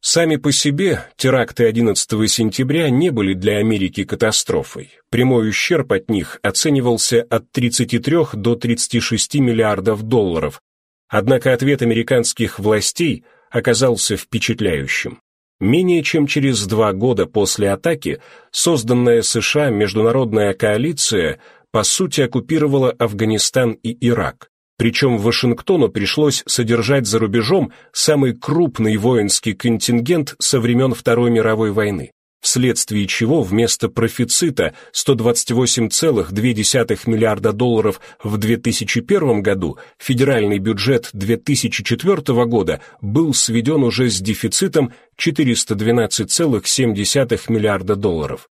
Сами по себе теракты 11 сентября не были для Америки катастрофой. Прямой ущерб от них оценивался от 33 до 36 миллиардов долларов. Однако ответ американских властей оказался впечатляющим. Менее чем через два года после атаки созданная США международная коалиция по сути оккупировала Афганистан и Ирак. Причем Вашингтону пришлось содержать за рубежом самый крупный воинский контингент со времен Второй мировой войны, вследствие чего вместо профицита 128,2 миллиарда долларов в 2001 году федеральный бюджет 2004 года был сведен уже с дефицитом 412,7 миллиарда долларов.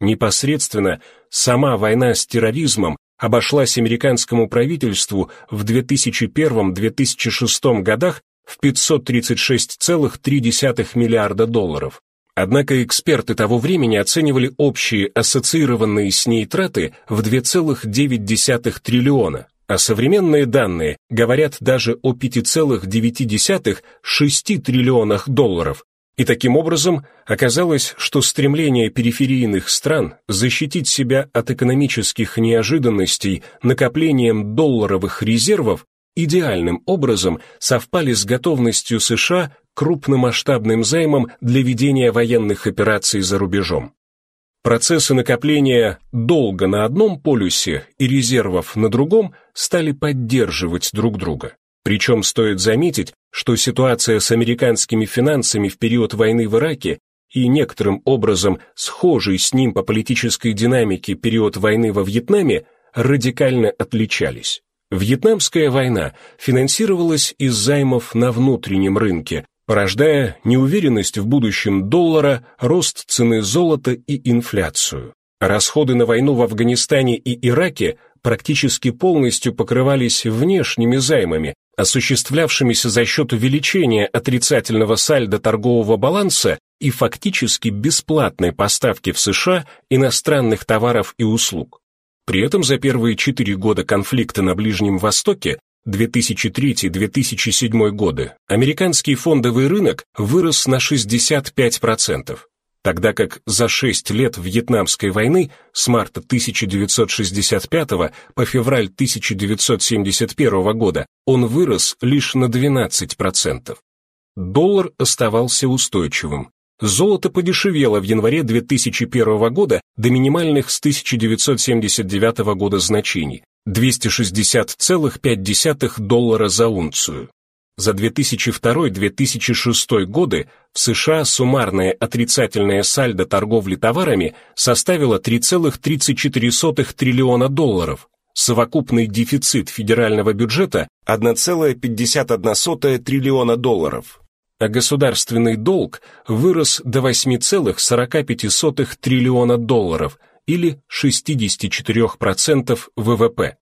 Непосредственно сама война с терроризмом обошлась американскому правительству в 2001-2006 годах в 536,3 миллиарда долларов. Однако эксперты того времени оценивали общие ассоциированные с ней траты в 2,9 триллиона, а современные данные говорят даже о 5,9-6 триллионах долларов, и таким образом оказалось, что стремление периферийных стран защитить себя от экономических неожиданностей накоплением долларовых резервов идеальным образом совпали с готовностью США крупномасштабным займом для ведения военных операций за рубежом. Процессы накопления долга на одном полюсе и резервов на другом стали поддерживать друг друга. Причем стоит заметить, что ситуация с американскими финансами в период войны в Ираке и некоторым образом схожий с ним по политической динамике период войны во Вьетнаме радикально отличались. Вьетнамская война финансировалась из займов на внутреннем рынке, порождая неуверенность в будущем доллара, рост цены золота и инфляцию. Расходы на войну в Афганистане и Ираке практически полностью покрывались внешними займами, осуществлявшимися за счет увеличения отрицательного сальда торгового баланса и фактически бесплатной поставки в США иностранных товаров и услуг. При этом за первые четыре года конфликта на Ближнем Востоке 2003-2007 годы американский фондовый рынок вырос на 65%, тогда как за 6 лет Вьетнамской войны с марта 1965 по февраль 1971 года он вырос лишь на 12%. Доллар оставался устойчивым. Золото подешевело в январе 2001 года до минимальных с 1979 года значений 260,5 доллара за унцию. За 2002-2006 годы в США суммарное отрицательное сальдо торговли товарами составило 3,34 триллиона долларов, совокупный дефицит федерального бюджета 1,51 триллиона долларов, а государственный долг вырос до 8,45 триллиона долларов или 64% ВВП.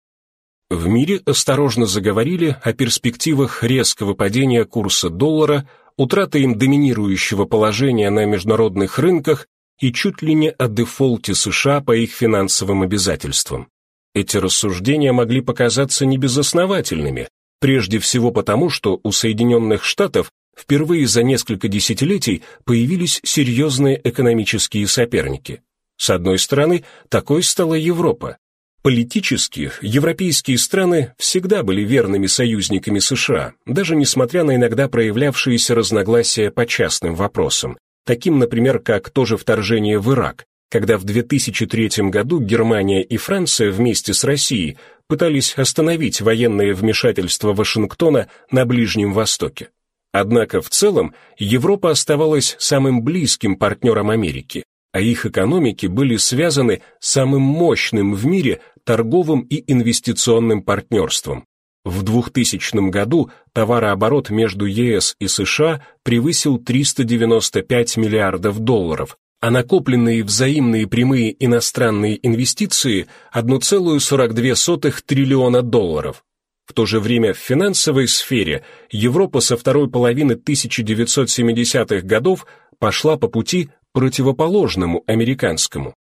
В мире осторожно заговорили о перспективах резкого падения курса доллара, утраты им доминирующего положения на международных рынках и чуть ли не о дефолте США по их финансовым обязательствам. Эти рассуждения могли показаться небезосновательными, прежде всего потому, что у Соединенных Штатов впервые за несколько десятилетий появились серьезные экономические соперники. С одной стороны, такой стала Европа, Политически европейские страны всегда были верными союзниками США, даже несмотря на иногда проявлявшиеся разногласия по частным вопросам, таким, например, как то же вторжение в Ирак, когда в 2003 году Германия и Франция вместе с Россией пытались остановить военное вмешательство Вашингтона на Ближнем Востоке. Однако в целом Европа оставалась самым близким партнером Америки, а их экономики были связаны самым мощным в мире торговым и инвестиционным партнерством. В 2000 году товарооборот между ЕС и США превысил 395 миллиардов долларов, а накопленные взаимные прямые иностранные инвестиции 1,42 триллиона долларов. В то же время в финансовой сфере Европа со второй половины 1970-х годов пошла по пути противоположному американскому.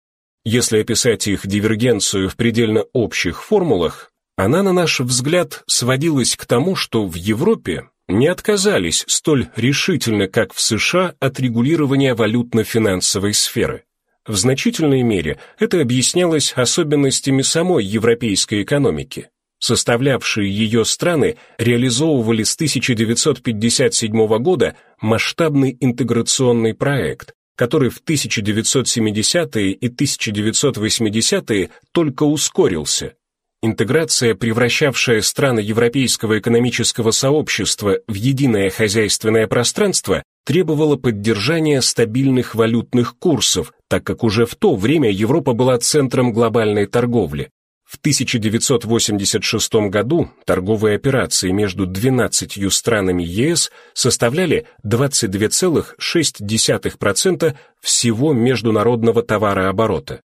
Если описать их дивергенцию в предельно общих формулах, она, на наш взгляд, сводилась к тому, что в Европе не отказались столь решительно, как в США, от регулирования валютно-финансовой сферы. В значительной мере это объяснялось особенностями самой европейской экономики. Составлявшие ее страны реализовывали с 1957 года масштабный интеграционный проект, который в 1970-е и 1980-е только ускорился. Интеграция, превращавшая страны Европейского экономического сообщества в единое хозяйственное пространство, требовала поддержания стабильных валютных курсов, так как уже в то время Европа была центром глобальной торговли. В 1986 году торговые операции между 12 странами ЕС составляли 22,6% всего международного товарооборота.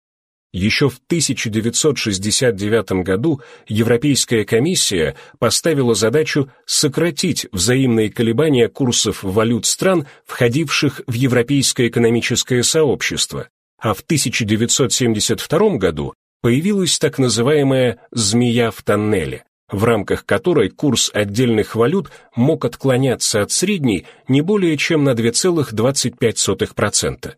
Еще в 1969 году Европейская комиссия поставила задачу сократить взаимные колебания курсов валют стран, входивших в Европейское экономическое сообщество, а в 1972 году появилась так называемая «змея в тоннеле», в рамках которой курс отдельных валют мог отклоняться от средней не более чем на 2,25%.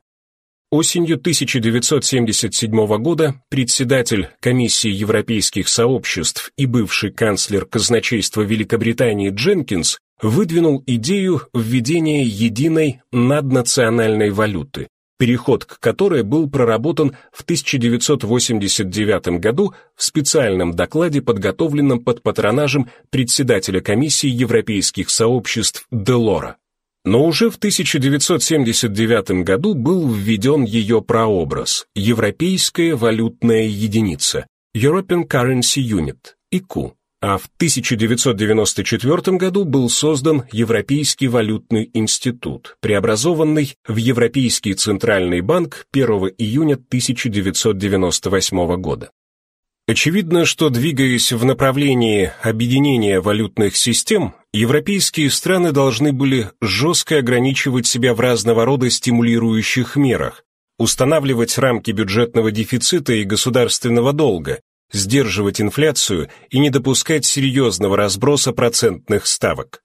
Осенью 1977 года председатель Комиссии Европейских сообществ и бывший канцлер казначейства Великобритании Дженкинс выдвинул идею введения единой наднациональной валюты, переход к которой был проработан в 1989 году в специальном докладе, подготовленном под патронажем председателя комиссии европейских сообществ Делора. Но уже в 1979 году был введен ее прообраз – Европейская валютная единица – European Currency Unit, ИКУ, а в 1994 году был создан Европейский валютный институт, преобразованный в Европейский центральный банк 1 июня 1998 года. Очевидно, что двигаясь в направлении объединения валютных систем, европейские страны должны были жестко ограничивать себя в разного рода стимулирующих мерах, устанавливать рамки бюджетного дефицита и государственного долга, сдерживать инфляцию и не допускать серьезного разброса процентных ставок.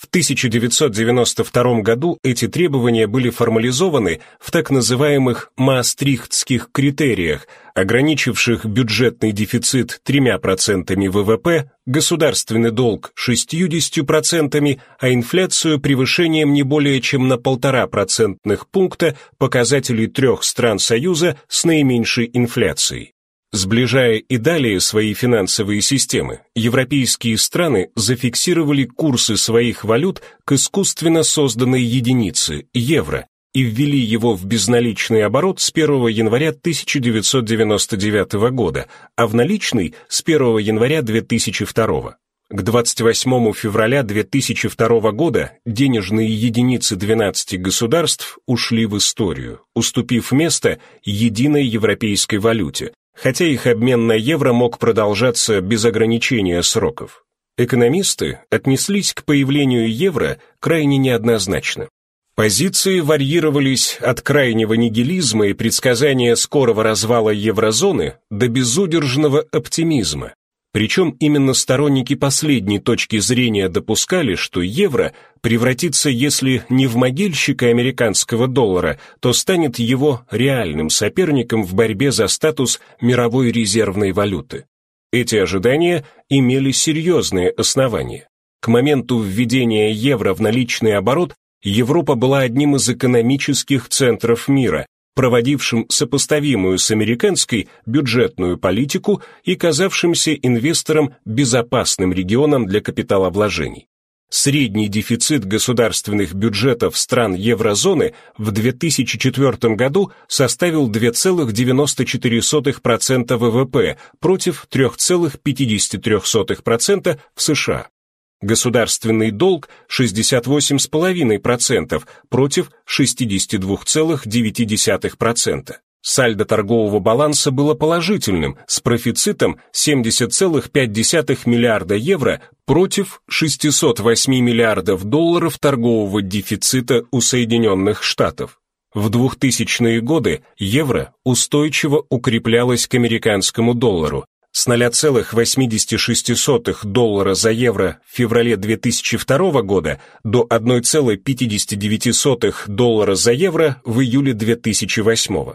В 1992 году эти требования были формализованы в так называемых Маастрихтских критериях, ограничивших бюджетный дефицит 3% ВВП, государственный долг 60%, а инфляцию превышением не более чем на 1,5 процентных пункта показателей трех стран Союза с наименьшей инфляцией. Сближая и далее свои финансовые системы, европейские страны зафиксировали курсы своих валют к искусственно созданной единице – евро, и ввели его в безналичный оборот с 1 января 1999 года, а в наличный – с 1 января 2002 К 28 февраля 2002 года денежные единицы 12 государств ушли в историю, уступив место единой европейской валюте, хотя их обмен на евро мог продолжаться без ограничения сроков. Экономисты отнеслись к появлению евро крайне неоднозначно. Позиции варьировались от крайнего нигилизма и предсказания скорого развала еврозоны до безудержного оптимизма, причем именно сторонники последней точки зрения допускали, что евро превратится, если не в могильщика американского доллара, то станет его реальным соперником в борьбе за статус мировой резервной валюты. Эти ожидания имели серьезные основания. К моменту введения евро в наличный оборот Европа была одним из экономических центров мира, проводившим сопоставимую с американской бюджетную политику и казавшимся инвесторам безопасным регионом для капиталовложений. Средний дефицит государственных бюджетов стран еврозоны в 2004 году составил 2,94% ВВП против 3,53% в США. Государственный долг 68,5% против 62,9%. Сальдо торгового баланса было положительным, с профицитом 70,5 миллиарда евро против 608 миллиардов долларов торгового дефицита у Соединенных Штатов. В 2000-е годы евро устойчиво укреплялось к американскому доллару, с 0,86 доллара за евро в феврале 2002 года до 1,59 доллара за евро в июле 2008.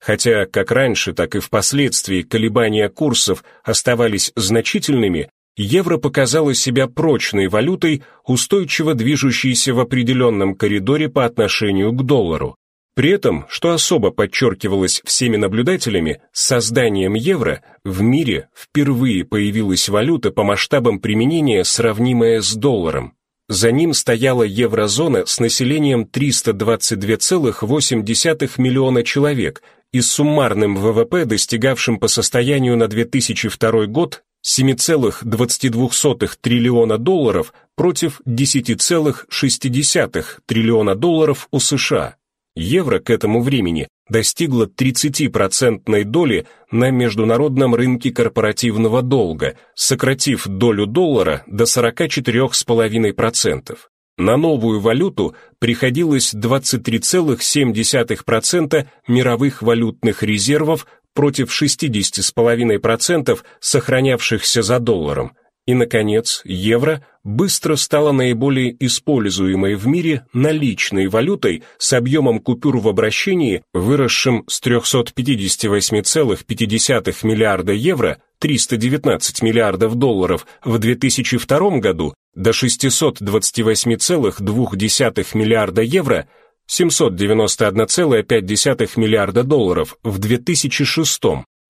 Хотя как раньше, так и впоследствии колебания курсов оставались значительными, евро показало себя прочной валютой, устойчиво движущейся в определенном коридоре по отношению к доллару. При этом, что особо подчеркивалось всеми наблюдателями, с созданием евро в мире впервые появилась валюта по масштабам применения, сравнимая с долларом. За ним стояла еврозона с населением 322,8 миллиона человек и суммарным ВВП, достигавшим по состоянию на 2002 год 7,22 триллиона долларов против 10,6 триллиона долларов у США евро к этому времени достигла 30% доли на международном рынке корпоративного долга, сократив долю доллара до 44,5%. На новую валюту приходилось 23,7% мировых валютных резервов против 60,5% сохранявшихся за долларом, и, наконец, евро быстро стало наиболее используемой в мире наличной валютой с объемом купюр в обращении, выросшим с 358,5 миллиарда евро, 319 миллиардов долларов в 2002 году, до 628,2 миллиарда евро, 791,5 миллиарда долларов в 2006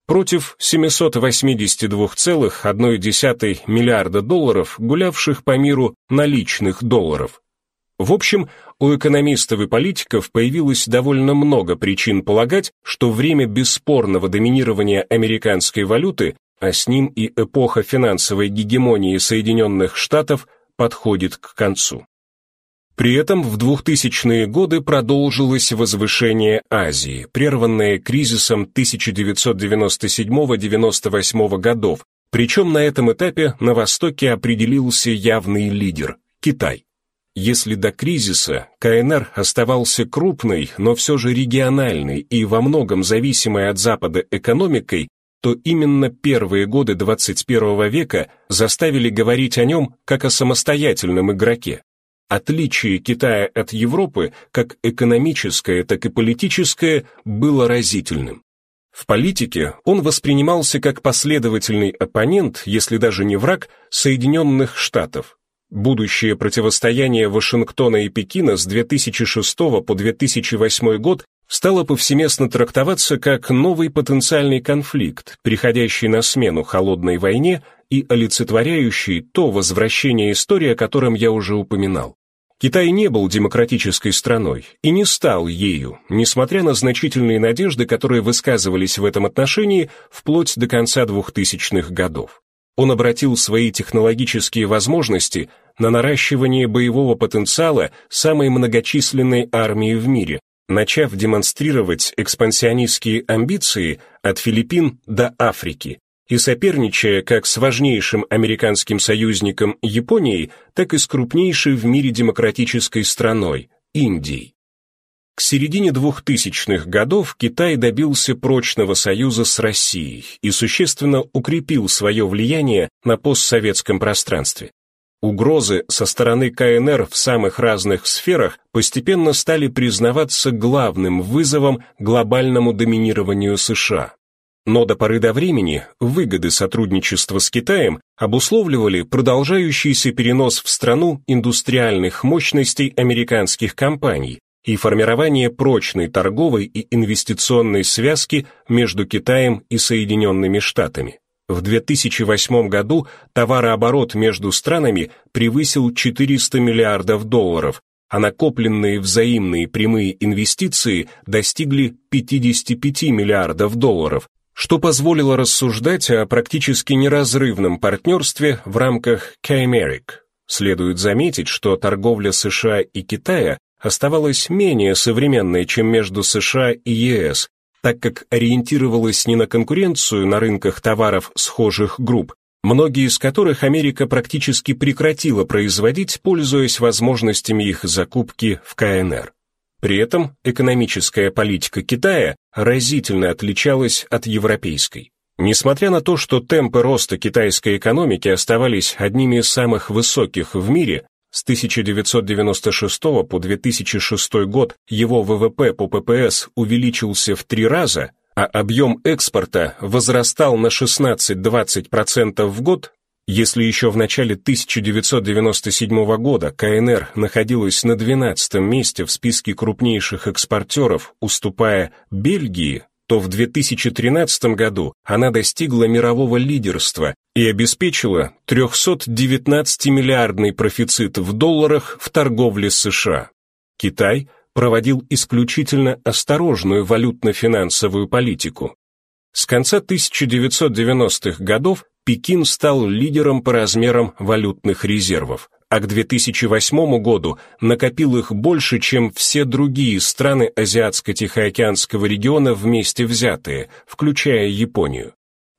против 782,1 миллиарда долларов, гулявших по миру наличных долларов. В общем, у экономистов и политиков появилось довольно много причин полагать, что время бесспорного доминирования американской валюты, а с ним и эпоха финансовой гегемонии Соединенных Штатов, подходит к концу. При этом в 2000-е годы продолжилось возвышение Азии, прерванное кризисом 1997-98 годов, причем на этом этапе на Востоке определился явный лидер – Китай. Если до кризиса КНР оставался крупной, но все же региональной и во многом зависимой от Запада экономикой, то именно первые годы 21 века заставили говорить о нем как о самостоятельном игроке. Отличие Китая от Европы, как экономическое, так и политическое, было разительным. В политике он воспринимался как последовательный оппонент, если даже не враг, Соединенных Штатов. Будущее противостояние Вашингтона и Пекина с 2006 по 2008 год стало повсеместно трактоваться как новый потенциальный конфликт, приходящий на смену холодной войне и олицетворяющий то возвращение истории, о котором я уже упоминал. Китай не был демократической страной и не стал ею, несмотря на значительные надежды, которые высказывались в этом отношении вплоть до конца 2000-х годов. Он обратил свои технологические возможности на наращивание боевого потенциала самой многочисленной армии в мире, начав демонстрировать экспансионистские амбиции от Филиппин до Африки, и соперничая как с важнейшим американским союзником Японией, так и с крупнейшей в мире демократической страной – Индией. К середине 2000-х годов Китай добился прочного союза с Россией и существенно укрепил свое влияние на постсоветском пространстве. Угрозы со стороны КНР в самых разных сферах постепенно стали признаваться главным вызовом глобальному доминированию США. Но до поры до времени выгоды сотрудничества с Китаем обусловливали продолжающийся перенос в страну индустриальных мощностей американских компаний и формирование прочной торговой и инвестиционной связки между Китаем и Соединенными Штатами. В 2008 году товарооборот между странами превысил 400 миллиардов долларов, а накопленные взаимные прямые инвестиции достигли 55 миллиардов долларов, что позволило рассуждать о практически неразрывном партнерстве в рамках K-Americ. Следует заметить, что торговля США и Китая оставалась менее современной, чем между США и ЕС, так как ориентировалась не на конкуренцию на рынках товаров схожих групп, многие из которых Америка практически прекратила производить, пользуясь возможностями их закупки в КНР. При этом экономическая политика Китая разительно отличалась от европейской. Несмотря на то, что темпы роста китайской экономики оставались одними из самых высоких в мире, с 1996 по 2006 год его ВВП по ППС увеличился в три раза, а объем экспорта возрастал на 16-20% в год, если еще в начале 1997 года КНР находилась на 12 месте в списке крупнейших экспортеров, уступая Бельгии, то в 2013 году она достигла мирового лидерства и обеспечила 319-миллиардный профицит в долларах в торговле США. Китай проводил исключительно осторожную валютно-финансовую политику. С конца 1990-х годов Пекин стал лидером по размерам валютных резервов, а к 2008 году накопил их больше, чем все другие страны Азиатско-Тихоокеанского региона вместе взятые, включая Японию.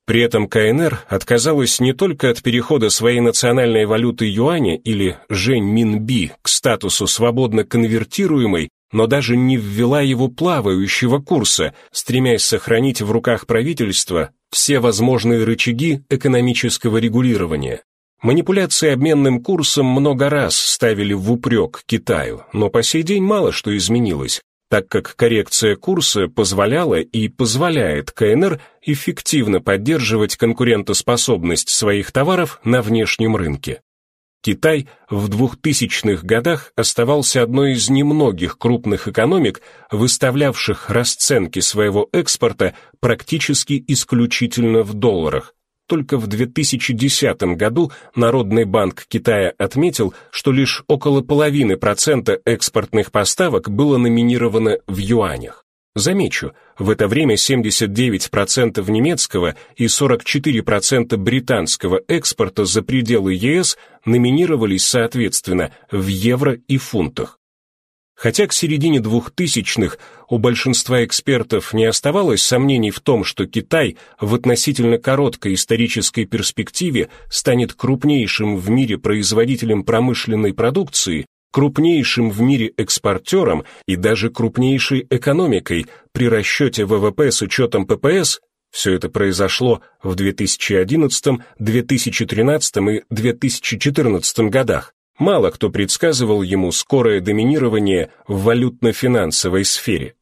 При этом КНР отказалась не только от перехода своей национальной валюты юаня или жень-минби к статусу свободно конвертируемой, но даже не ввела его плавающего курса, стремясь сохранить в руках правительства все возможные рычаги экономического регулирования. Манипуляции обменным курсом много раз ставили в упрек Китаю, но по сей день мало что изменилось, так как коррекция курса позволяла и позволяет КНР эффективно поддерживать конкурентоспособность своих товаров на внешнем рынке. Китай в 2000-х годах оставался одной из немногих крупных экономик, выставлявших расценки своего экспорта практически исключительно в долларах, только в 2010 году Народный банк Китая отметил, что лишь около половины процента экспортных поставок было номинировано в юанях. Замечу, в это время 79% немецкого и 44% британского экспорта за пределы ЕС номинировались соответственно в евро и фунтах. Хотя к середине 2000-х у большинства экспертов не оставалось сомнений в том, что Китай в относительно короткой исторической перспективе станет крупнейшим в мире производителем промышленной продукции, крупнейшим в мире экспортером и даже крупнейшей экономикой при расчете ВВП с учетом ППС, все это произошло в 2011, 2013 и 2014 годах. Мало кто предсказывал ему скорое доминирование в валютно-финансовой сфере.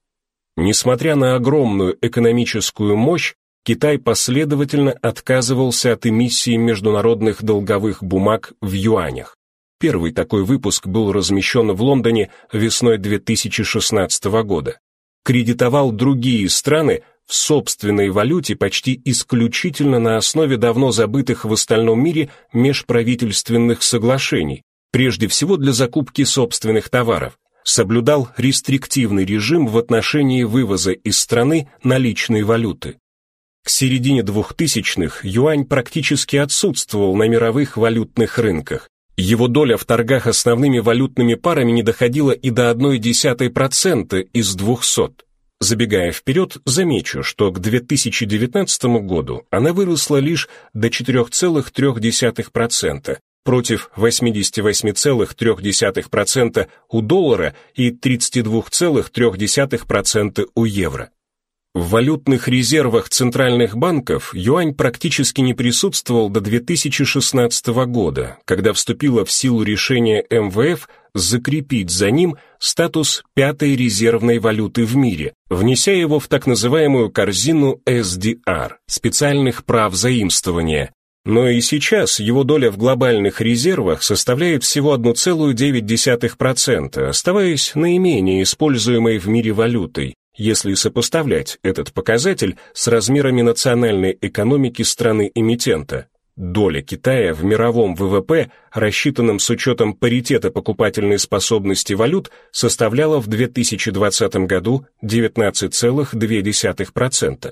Несмотря на огромную экономическую мощь, Китай последовательно отказывался от эмиссии международных долговых бумаг в юанях. Первый такой выпуск был размещен в Лондоне весной 2016 года. Кредитовал другие страны в собственной валюте почти исключительно на основе давно забытых в остальном мире межправительственных соглашений, прежде всего для закупки собственных товаров, соблюдал рестриктивный режим в отношении вывоза из страны наличной валюты. К середине 2000-х юань практически отсутствовал на мировых валютных рынках. Его доля в торгах основными валютными парами не доходила и до 0,1% из 200. Забегая вперед, замечу, что к 2019 году она выросла лишь до 4,3%, против 88,3% у доллара и 32,3% у евро. В валютных резервах центральных банков юань практически не присутствовал до 2016 года, когда вступило в силу решение МВФ закрепить за ним статус пятой резервной валюты в мире, внеся его в так называемую корзину SDR, специальных прав заимствования, но и сейчас его доля в глобальных резервах составляет всего 1,9%, оставаясь наименее используемой в мире валютой, если сопоставлять этот показатель с размерами национальной экономики страны-эмитента. Доля Китая в мировом ВВП, рассчитанном с учетом паритета покупательной способности валют, составляла в 2020 году 19,2%.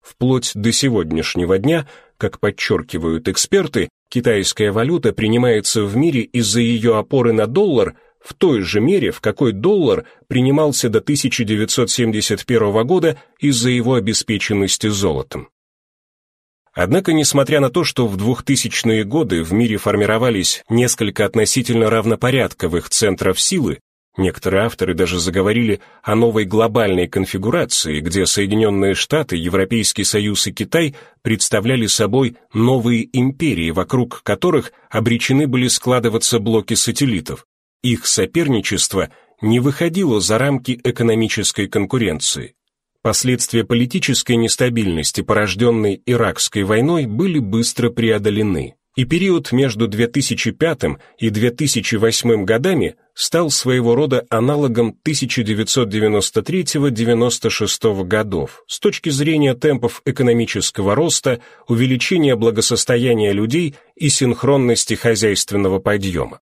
Вплоть до сегодняшнего дня, как подчеркивают эксперты, китайская валюта принимается в мире из-за ее опоры на доллар в той же мере, в какой доллар принимался до 1971 года из-за его обеспеченности золотом. Однако, несмотря на то, что в 2000-е годы в мире формировались несколько относительно равнопорядковых центров силы, Некоторые авторы даже заговорили о новой глобальной конфигурации, где Соединенные Штаты, Европейский Союз и Китай представляли собой новые империи, вокруг которых обречены были складываться блоки сателлитов. Их соперничество не выходило за рамки экономической конкуренции. Последствия политической нестабильности, порожденной Иракской войной, были быстро преодолены и период между 2005 и 2008 годами стал своего рода аналогом 1993-96 годов с точки зрения темпов экономического роста, увеличения благосостояния людей и синхронности хозяйственного подъема.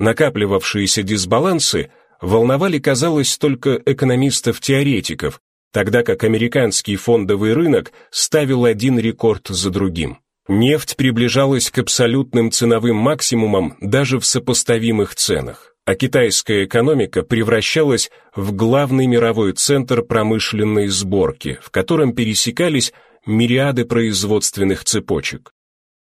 Накапливавшиеся дисбалансы волновали, казалось, только экономистов-теоретиков, тогда как американский фондовый рынок ставил один рекорд за другим. Нефть приближалась к абсолютным ценовым максимумам даже в сопоставимых ценах, а китайская экономика превращалась в главный мировой центр промышленной сборки, в котором пересекались мириады производственных цепочек.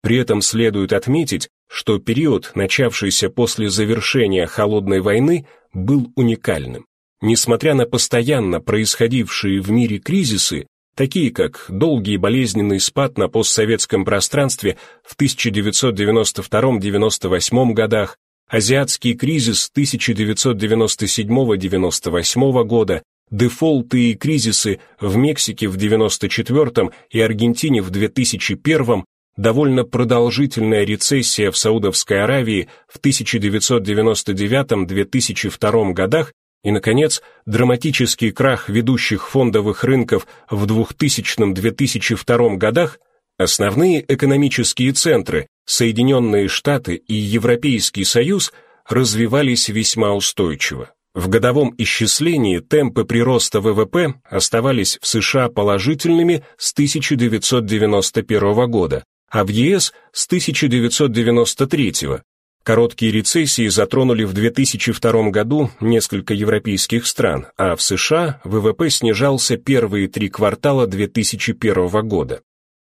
При этом следует отметить, что период, начавшийся после завершения Холодной войны, был уникальным. Несмотря на постоянно происходившие в мире кризисы, такие как долгий болезненный спад на постсоветском пространстве в 1992-98 годах, азиатский кризис 1997-98 года, дефолты и кризисы в Мексике в 94 и Аргентине в 2001 довольно продолжительная рецессия в Саудовской Аравии в 1999-2002 годах и, наконец, драматический крах ведущих фондовых рынков в 2000-2002 годах, основные экономические центры, Соединенные Штаты и Европейский Союз, развивались весьма устойчиво. В годовом исчислении темпы прироста ВВП оставались в США положительными с 1991 года, а в ЕС с 1993, Короткие рецессии затронули в 2002 году несколько европейских стран, а в США ВВП снижался первые три квартала 2001 года.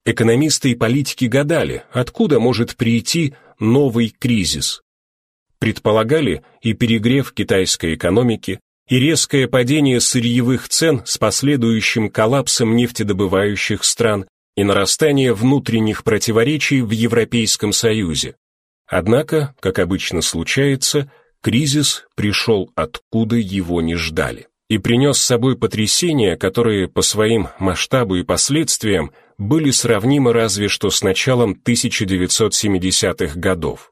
Экономисты и политики гадали, откуда может прийти новый кризис. Предполагали и перегрев китайской экономики, и резкое падение сырьевых цен с последующим коллапсом нефтедобывающих стран, и нарастание внутренних противоречий в Европейском Союзе. Однако, как обычно случается, кризис пришел откуда его не ждали и принес с собой потрясения, которые по своим масштабу и последствиям были сравнимы разве что с началом 1970-х годов.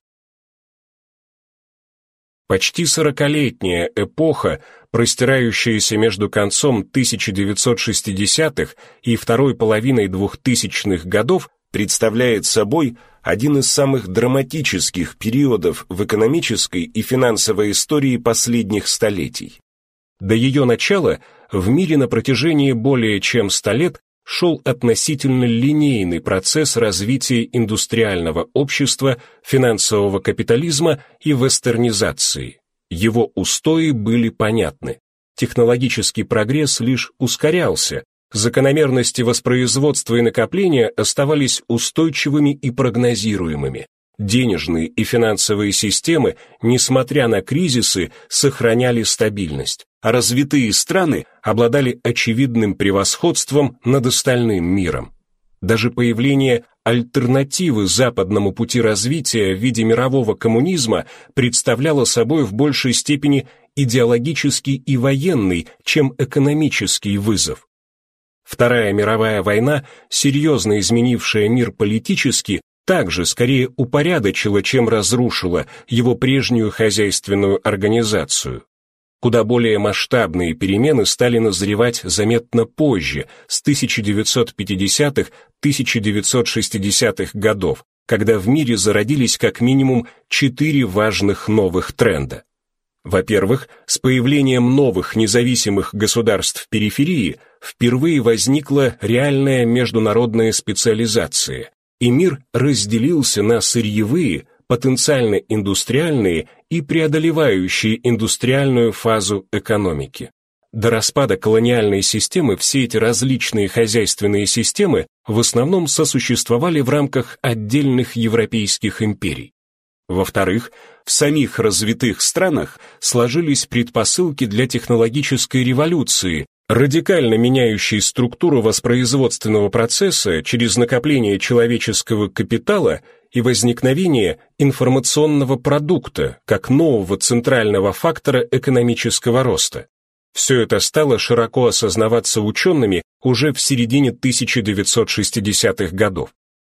Почти сорокалетняя эпоха, простирающаяся между концом 1960-х и второй половиной 2000-х годов, представляет собой один из самых драматических периодов в экономической и финансовой истории последних столетий. До ее начала в мире на протяжении более чем ста лет шел относительно линейный процесс развития индустриального общества, финансового капитализма и вестернизации. Его устои были понятны. Технологический прогресс лишь ускорялся, Закономерности воспроизводства и накопления оставались устойчивыми и прогнозируемыми. Денежные и финансовые системы, несмотря на кризисы, сохраняли стабильность, а развитые страны обладали очевидным превосходством над остальным миром. Даже появление альтернативы западному пути развития в виде мирового коммунизма представляло собой в большей степени идеологический и военный, чем экономический вызов. Вторая мировая война, серьезно изменившая мир политически, также скорее упорядочила, чем разрушила его прежнюю хозяйственную организацию. Куда более масштабные перемены стали назревать заметно позже, с 1950-1960-х годов, когда в мире зародились как минимум четыре важных новых тренда. Во-первых, с появлением новых независимых государств периферии впервые возникла реальная международная специализация, и мир разделился на сырьевые, потенциально индустриальные и преодолевающие индустриальную фазу экономики. До распада колониальной системы все эти различные хозяйственные системы в основном сосуществовали в рамках отдельных европейских империй. Во-вторых, в самих развитых странах сложились предпосылки для технологической революции, радикально меняющей структуру воспроизводственного процесса через накопление человеческого капитала и возникновение информационного продукта как нового центрального фактора экономического роста. Все это стало широко осознаваться учеными уже в середине 1960-х годов.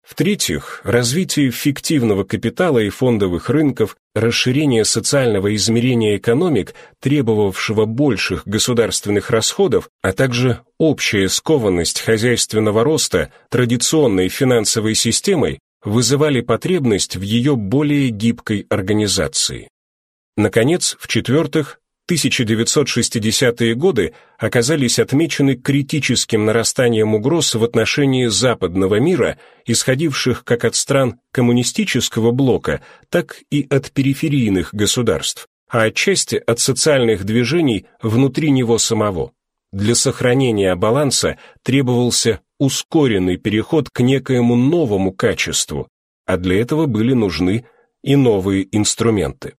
В-третьих, развитие фиктивного капитала и фондовых рынков, расширение социального измерения экономик, требовавшего больших государственных расходов, а также общая скованность хозяйственного роста традиционной финансовой системой вызывали потребность в ее более гибкой организации. Наконец, в-четвертых, 1960-е годы оказались отмечены критическим нарастанием угроз в отношении западного мира, исходивших как от стран коммунистического блока, так и от периферийных государств, а отчасти от социальных движений внутри него самого. Для сохранения баланса требовался ускоренный переход к некоему новому качеству, а для этого были нужны и новые инструменты.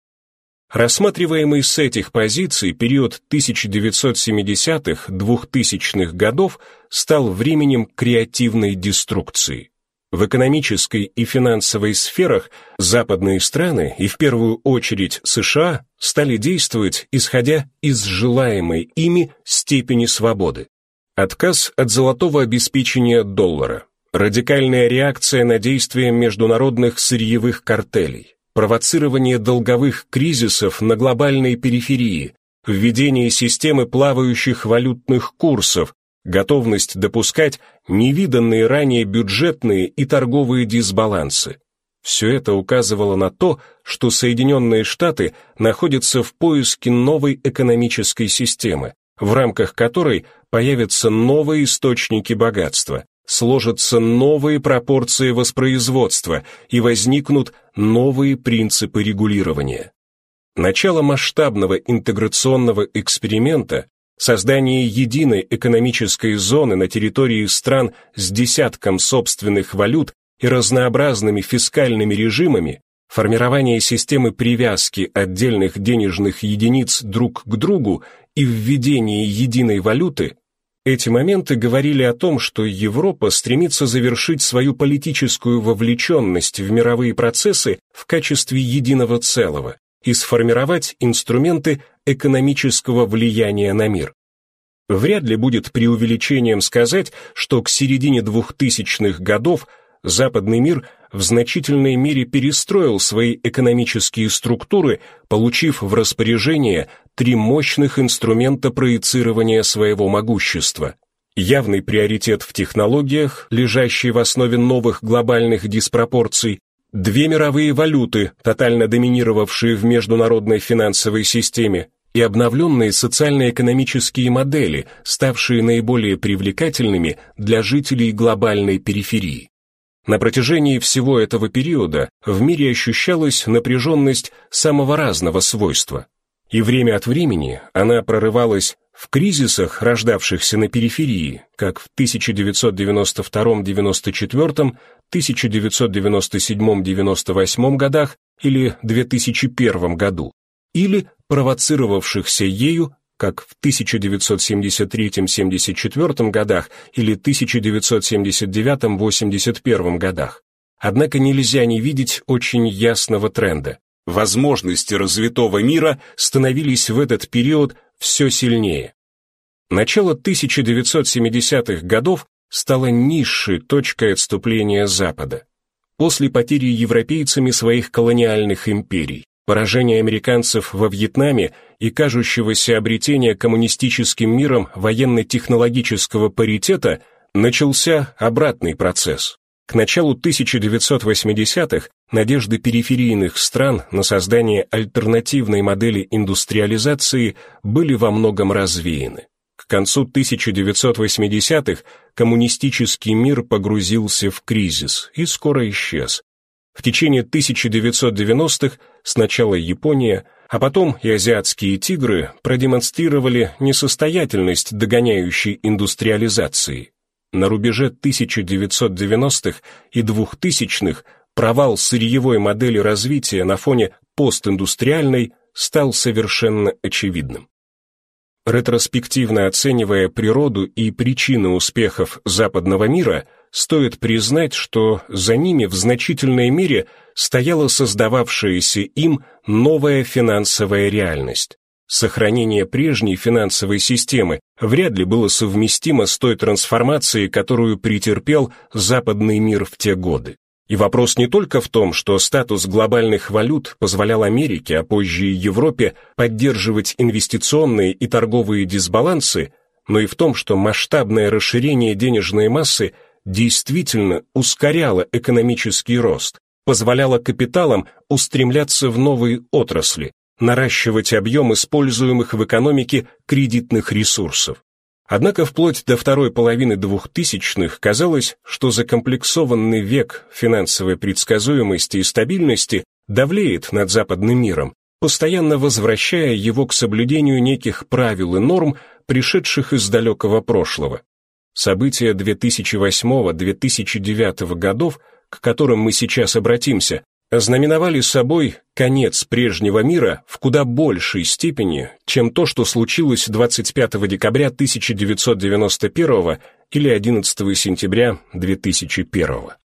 Рассматриваемый с этих позиций период 1970-2000-х годов стал временем креативной деструкции. В экономической и финансовой сферах западные страны, и в первую очередь США, стали действовать, исходя из желаемой ими степени свободы. Отказ от золотого обеспечения доллара, радикальная реакция на действия международных сырьевых картелей, провоцирование долговых кризисов на глобальной периферии, введение системы плавающих валютных курсов, готовность допускать невиданные ранее бюджетные и торговые дисбалансы. Все это указывало на то, что Соединенные Штаты находятся в поиске новой экономической системы, в рамках которой появятся новые источники богатства, сложатся новые пропорции воспроизводства и возникнут новые принципы регулирования. Начало масштабного интеграционного эксперимента, создание единой экономической зоны на территории стран с десятком собственных валют и разнообразными фискальными режимами, формирование системы привязки отдельных денежных единиц друг к другу и введение единой валюты эти моменты говорили о том, что Европа стремится завершить свою политическую вовлеченность в мировые процессы в качестве единого целого и сформировать инструменты экономического влияния на мир. Вряд ли будет преувеличением сказать, что к середине 2000-х годов западный мир в значительной мере перестроил свои экономические структуры, получив в распоряжение три мощных инструмента проецирования своего могущества. Явный приоритет в технологиях, лежащий в основе новых глобальных диспропорций, две мировые валюты, тотально доминировавшие в международной финансовой системе, и обновленные социально-экономические модели, ставшие наиболее привлекательными для жителей глобальной периферии. На протяжении всего этого периода в мире ощущалась напряженность самого разного свойства, и время от времени она прорывалась в кризисах, рождавшихся на периферии, как в 1992-94, 1997-98 годах или 2001 году, или провоцировавшихся ею как в 1973-74 годах или 1979-81 годах. Однако нельзя не видеть очень ясного тренда. Возможности развитого мира становились в этот период все сильнее. Начало 1970-х годов стало низшей точкой отступления Запада. После потери европейцами своих колониальных империй, поражения американцев во Вьетнаме и кажущегося обретения коммунистическим миром военно-технологического паритета начался обратный процесс. К началу 1980-х надежды периферийных стран на создание альтернативной модели индустриализации были во многом развеяны. К концу 1980-х коммунистический мир погрузился в кризис и скоро исчез. В течение 1990-х сначала Япония, а потом и азиатские тигры продемонстрировали несостоятельность догоняющей индустриализации. На рубеже 1990-х и 2000-х провал сырьевой модели развития на фоне постиндустриальной стал совершенно очевидным. Ретроспективно оценивая природу и причины успехов западного мира, стоит признать, что за ними в значительной мере стояла создававшаяся им новая финансовая реальность. Сохранение прежней финансовой системы вряд ли было совместимо с той трансформацией, которую претерпел западный мир в те годы. И вопрос не только в том, что статус глобальных валют позволял Америке, а позже и Европе поддерживать инвестиционные и торговые дисбалансы, но и в том, что масштабное расширение денежной массы действительно ускоряло экономический рост, позволяло капиталам устремляться в новые отрасли, наращивать объем используемых в экономике кредитных ресурсов. Однако вплоть до второй половины двухтысячных казалось, что закомплексованный век финансовой предсказуемости и стабильности давлеет над западным миром, постоянно возвращая его к соблюдению неких правил и норм, пришедших из далекого прошлого. События 2008-2009 годов, к которым мы сейчас обратимся, ознаменовали собой конец прежнего мира в куда большей степени, чем то, что случилось 25 декабря 1991 или 11 сентября 2001.